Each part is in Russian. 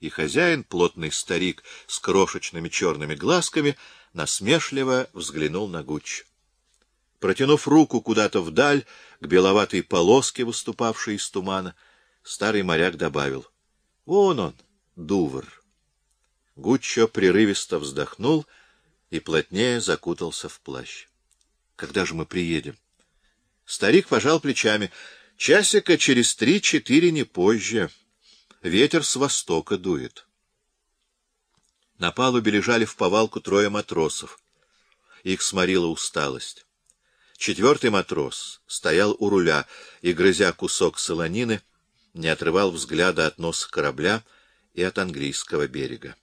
и хозяин, плотный старик с крошечными черными глазками, насмешливо взглянул на Гуч. Протянув руку куда-то вдаль, к беловатой полоске, выступавшей из тумана, старый моряк добавил. — Вон он, Дувр. Гуччо прерывисто вздохнул и плотнее закутался в плащ. — Когда же мы приедем? Старик пожал плечами. — Часика через три-четыре, не позже. Ветер с востока дует. На палубе лежали в повалку трое матросов. Их сморила усталость. Четвертый матрос стоял у руля и, грызя кусок солонины, не отрывал взгляда от носа корабля и от английского берега.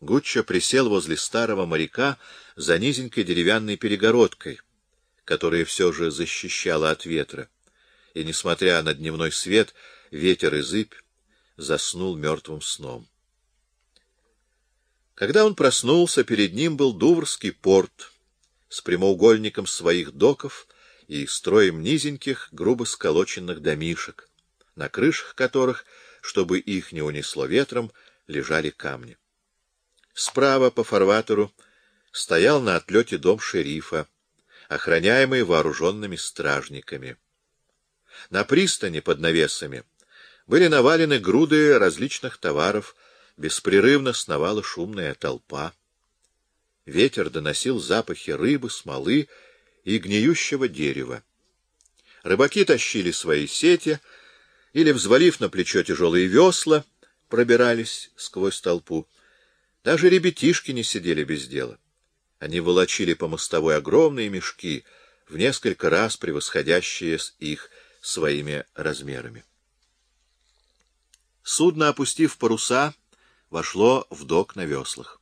Гуччо присел возле старого моряка за низенькой деревянной перегородкой, которая все же защищала от ветра, и, несмотря на дневной свет, ветер и зыбь, заснул мертвым сном. Когда он проснулся, перед ним был Дуврский порт — с прямоугольником своих доков и строем низеньких, грубо сколоченных домишек, на крышах которых, чтобы их не унесло ветром, лежали камни. Справа по фарватеру стоял на отлете дом шерифа, охраняемый вооруженными стражниками. На пристани под навесами были навалены груды различных товаров, беспрерывно сновала шумная толпа. Ветер доносил запахи рыбы, смолы и гниющего дерева. Рыбаки тащили свои сети или, взвалив на плечо тяжелые весла, пробирались сквозь толпу. Даже ребятишки не сидели без дела. Они волочили по мостовой огромные мешки, в несколько раз превосходящие их своими размерами. Судно, опустив паруса, вошло в док на веслах.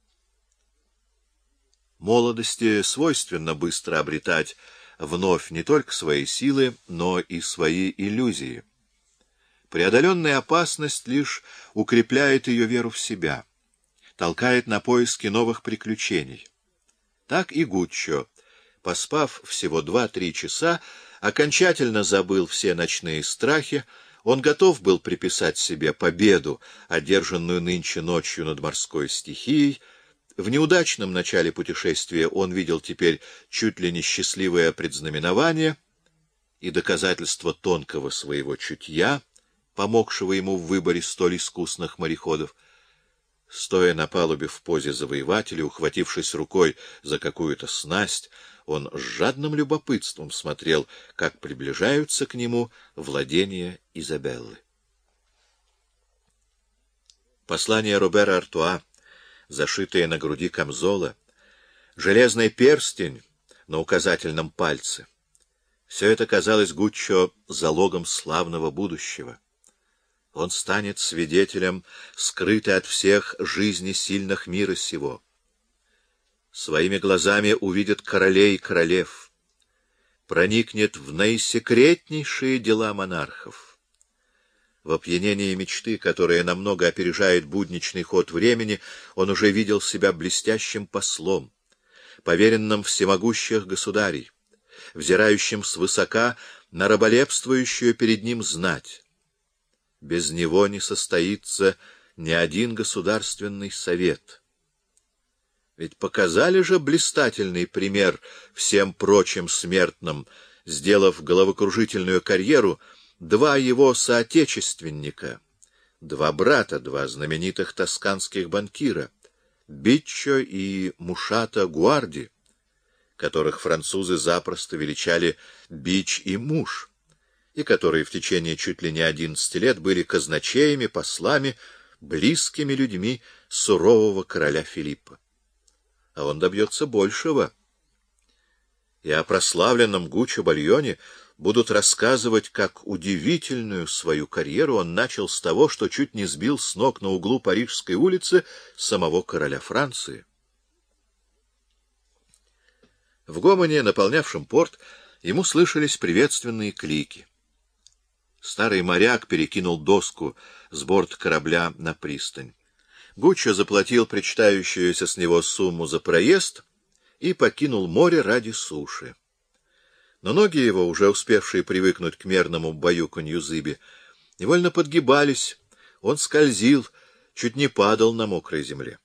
Молодости свойственно быстро обретать вновь не только свои силы, но и свои иллюзии. Преодоленная опасность лишь укрепляет ее веру в себя, толкает на поиски новых приключений. Так и Гуччо, поспав всего два-три часа, окончательно забыл все ночные страхи, он готов был приписать себе победу, одержанную нынче ночью над морской стихией, в неудачном начале путешествия он видел теперь чуть ли не счастливое предзнаменование и доказательство тонкого своего чутья, помогшего ему в выборе столь искусных мореходов. Стоя на палубе в позе завоевателя, ухватившись рукой за какую-то снасть, он с жадным любопытством смотрел, как приближаются к нему владения Изабеллы. Послание Робера Артуа зашитая на груди камзола, железный перстень на указательном пальце. Все это казалось Гуччо залогом славного будущего. Он станет свидетелем скрытой от всех жизни сильных мира сего. Своими глазами увидит королей и королев, проникнет в наисекретнейшие дела монархов в опьянении мечты, которая намного опережает будничный ход времени, он уже видел себя блестящим послом, поверенным всемогущих государей, взирающим свысока на раболепствующую перед ним знать. Без него не состоится ни один государственный совет. Ведь показали же блистательный пример всем прочим смертным, сделав головокружительную карьеру — два его соотечественника, два брата, два знаменитых тосканских банкира, Биччо и Мушата Гуарди, которых французы запросто величали Бич и Муж, и которые в течение чуть ли не одиннадцати лет были казначеями, послами, близкими людьми сурового короля Филиппа. А он добьется большего. И о прославленном Гуччо Бальоне будут рассказывать, как удивительную свою карьеру он начал с того, что чуть не сбил с ног на углу Парижской улицы самого короля Франции. В гомоне, наполнявшем порт, ему слышались приветственные клики. Старый моряк перекинул доску с борт корабля на пристань. Гуччо заплатил причитающуюся с него сумму за проезд и покинул море ради суши но ноги его, уже успевшие привыкнуть к мерному баюканью зыби, невольно подгибались Он скользил, чуть не падал на мокрой земле.